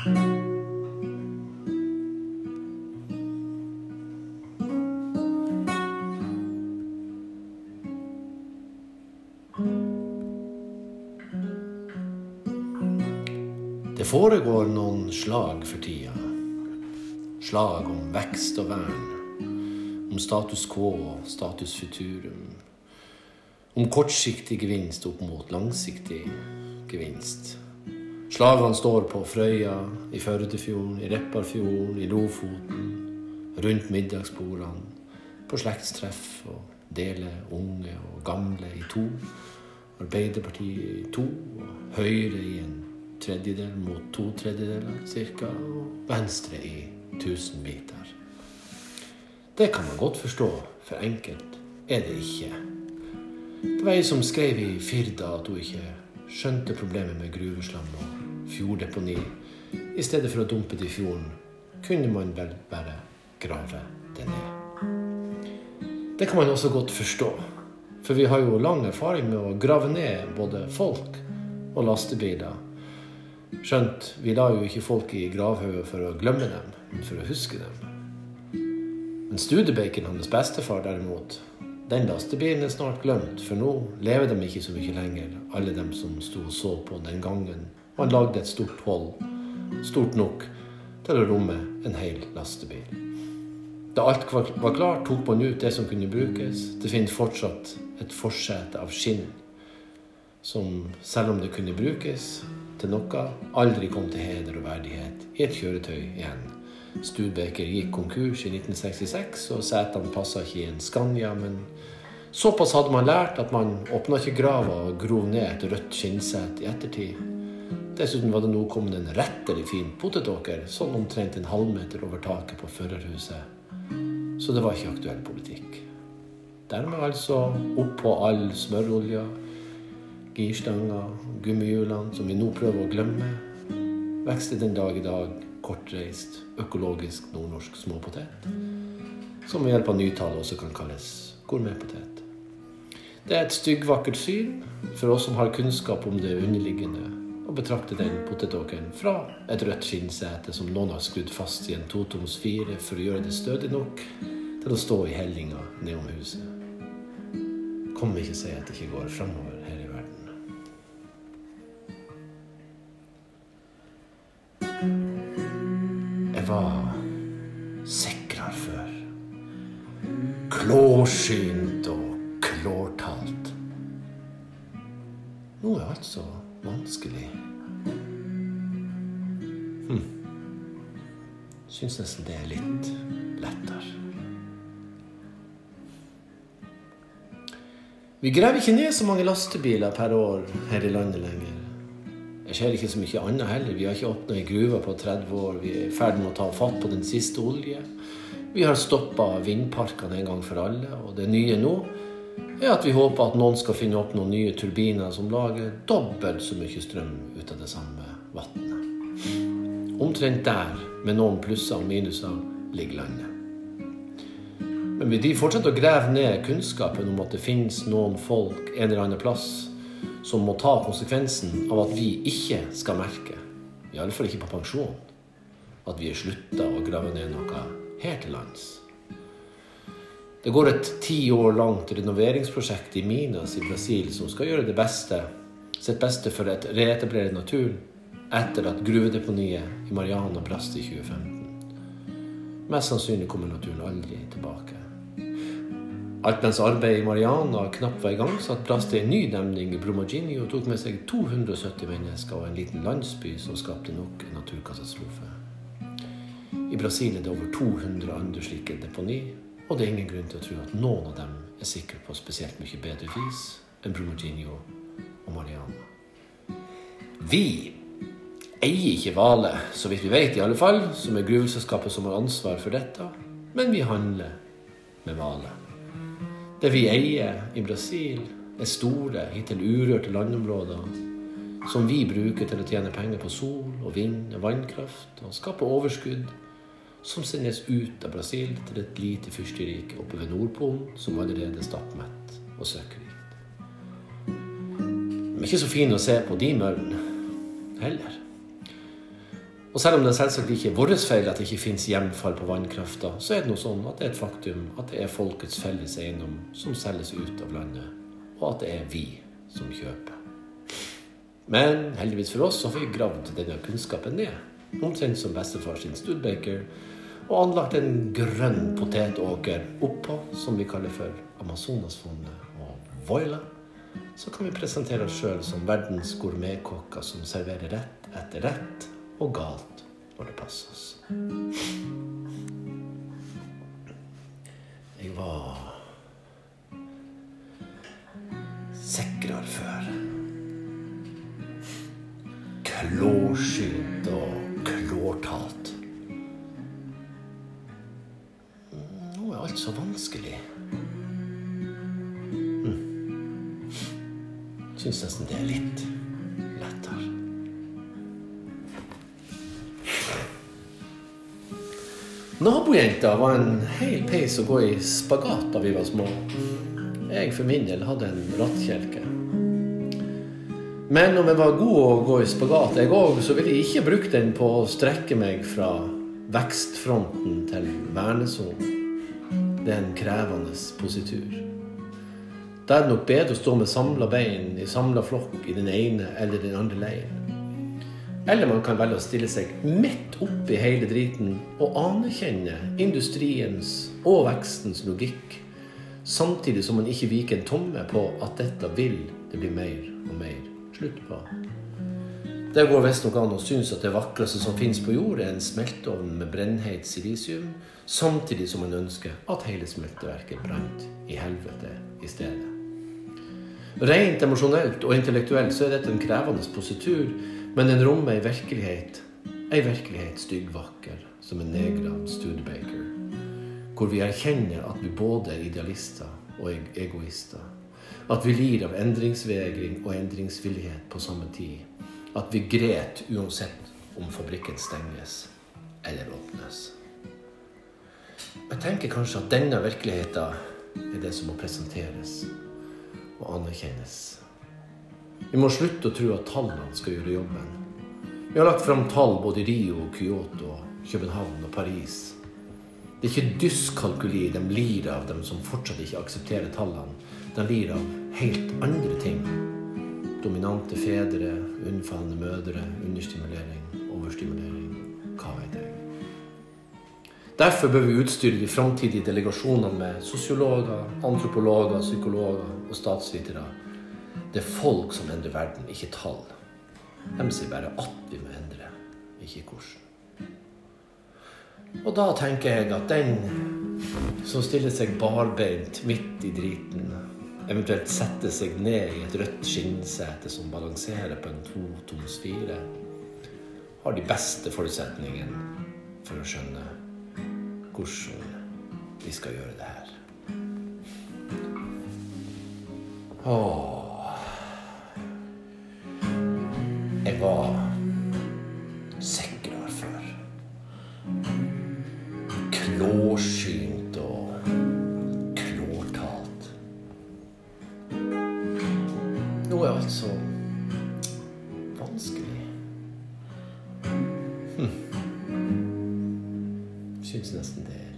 Det foregår noen slag for tida. Slag om vekst og vern. Om status quo og status futurum. Om kortsiktig gevinst opp mot langsiktig gevinst. Slagene står på Frøya, i Førdefjorden, i Repparfjorden, i Lofoten. Rundt middagsbordene, på slektstreff og dele unge og gamle i to. Arbeiderpartiet i to, og Høyre i en tredjedel mot to tredjedeler ca. Og venstre i tusenbiter. Det kan man godt forstå, for enkelt er det ikke. Det var ei som skrev i Firda at hun ikke skjønte problemet med gruveslam og fjorddeponi. I stedet for å dumpe det i fjorden, kunne man vel bare grave det ned. Det kan man også godt forstå, for vi har jo lang erfaring med å grave ned både folk og lastebiler Skjønt, vi la jo ikke folk i gravhauger for å glemme dem, men for å huske dem. Men Studebaken, hans bestefar, derimot, den lastebilen er snart glemt, for nå lever de ikke så mye lenger, alle dem som sto og så på den gangen. man lagde et stort hold, stort nok til å romme en hel lastebil. Da alt var klart, tok man ut det som kunne brukes. Det finnes fortsatt et forsete av skinn som, selv om det kunne brukes, til noe, aldri kom til heder og verdighet i et kjøretøy igjen. Studebaker gikk konkurs i 1966, og setene passa ikke i en Scania, men såpass hadde man lært at man åpna ikke grava og grov ned et rødt skinnsett i ettertid. Dessuten var det nå kommet en rettelig fin potetåker, sånn omtrent en halvmeter over taket på førerhuset. Så det var ikke aktuell politikk. Dermed altså oppå all smørolja, girstanga, gummihjulene, som vi nå prøver å glemme, vokste den dag i dag kortreist, økologisk nordnorsk småpotet, som ved hjelp av nytale også kan kalles gourmetpotet. Det er et styggvakkert syn for oss som har kunnskap om det underliggende, å betrakte den potetåkeren fra et rødt skinnsete som noen har skrudd fast i en totoms fire for å gjøre det stødig nok til å stå i hellinga nedom huset. Kom ikke si at det ikke går framover var sikrere før. Klårsynt og klårtalt. Nå er alt så vanskelig. Hm. Syns nesten det er litt lettere. Vi graver ikke ned så mange lastebiler per år her i landet lenger. Jeg skjer ikke så mye annet heller. Vi har ikke åpna ei gruve på 30 år. Vi er i ferd med å ta fatt på den siste olje. Vi har stoppa vindparkene en gang for alle. Og det nye nå er at vi håper at noen skal finne opp noen nye turbiner som lager dobbelt så mye strøm ut av det samme vannet. Omtrent der, med noen plusser og minuser, ligger landet. Men vi fortsetter å grave ned kunnskapen om at det finnes noen folk en eller annen plass som må ta konsekvensen av at vi ikke skal merke, i alle fall ikke på pensjon, at vi har slutta å grave ned noe her til lands. Det går et ti år langt renoveringsprosjekt i Minas i Brasil som skal gjøre det beste, sitt beste for å reetablere naturen etter at gruvedeponiet i Mariana brast i 2015. Mest sannsynlig kommer naturen aldri tilbake. Alt mens arbeidet i Mariana knapt var i gang, satt plass til en ny demning i Brumagini og tok med seg 270 mennesker og en liten landsby som skapte nok en naturkatastrofe. I Brasil er det over 200 andre slike deponi, og det er ingen grunn til å tro at noen av dem er sikre på spesielt mye bedre vis enn Brumagini og Mariana. Vi eier ikke Vale, så vidt vi vet i alle fall, som er gruveselskapet som har ansvar for dette, men vi handler med Vale. Det vi eier i Brasil, er store, hittil urørte landområder som vi bruker til å tjene penger på sol og vind og vannkraft og skape overskudd som sendes ut av Brasil til et lite fyrsterike oppe ved Nordpolen som allerede er stappmett og søkkrikt. De er ikke så fine å se på, de møllene heller. Og selv om det selvsagt ikke er vår feil at det ikke finnes hjemfall på vannkrafta, så er det noe sånn at det er et faktum at det er folkets felles eiendom som selges ut av landet, og at det er vi som kjøper. Men heldigvis for oss så har vi gravd denne kunnskapen ned, omtrent som bestefar sin Studbaker, og anlagt en grønn potetåker oppå, som vi kaller for Amazonasfondet og Voila. Så kan vi presentere oss sjøl som verdens gourmetkokker som serverer rett etter rett og galt når det passer oss. Jeg var sikrere før. Klårsynt og klårtalt. Nå er alt så vanskelig. Mm. Syns nesten det er litt Nabojenta var en hel peis å gå i spagat da vi var små. Jeg for min del hadde en rattkjelke. Men om jeg var god å gå i spagat, jeg òg, så ville jeg ikke brukt den på å strekke meg fra vekstfronten til vernesonen. Det er en krevende positur. Da er det nok bedre å stå med samla bein i samla flokk i den ene eller den andre leiren. Eller man kan velge å stille seg midt oppi hele driten og anerkjenne industriens og vekstens logikk, samtidig som man ikke viker en tomme på at dette vil det bli mer og mer slutt på. Det går visstnok an å synes at det vakreste som finnes på jord, er en smelteovn med brennheit silisium, samtidig som man ønsker at hele smelteverket brant i helvete i stedet. Rent emosjonelt og intellektuelt så er dette en krevende positur, men den rommer ei virkelighet, ei virkelighet styggvakker, som en nedgravd Studebaker, hvor vi erkjenner at vi både er idealister og egoister. At vi lir av endringsvegring og endringsvillighet på samme tid. At vi gret uansett om fabrikken stenges eller åpnes. Jeg tenker kanskje at denne virkeligheten er det som må presenteres og anerkjennes. Vi må slutte å tro at tallene skal gjøre jobben. Vi har lagt fram tall både i Rio, Kyoto, København og Paris. Det er ikke dyskalkuli de lir av, dem som fortsatt ikke aksepterer tallene. De lir av helt andre ting. Dominante fedre, unnfallende mødre, understimulering, overstimulering. Hva vet jeg. Derfor bør vi utstyre de framtidige delegasjonene med sosiologer, antropologer, psykologer og statsvitere. Det er folk som endrer verden, ikke tall. De sier bare at vi må endre, ikke hvordan. Og da tenker jeg at den som stiller seg barbeint midt i driten, eventuelt setter seg ned i et rødt skinnsete som balanserer på en totoms fire, har de beste forutsetningene for å skjønne hvordan vi skal gjøre det her. Åh. Var sikrere før. Klårsynt og klårtalt. Nå er alt så vanskelig. Hm. Syns nesten det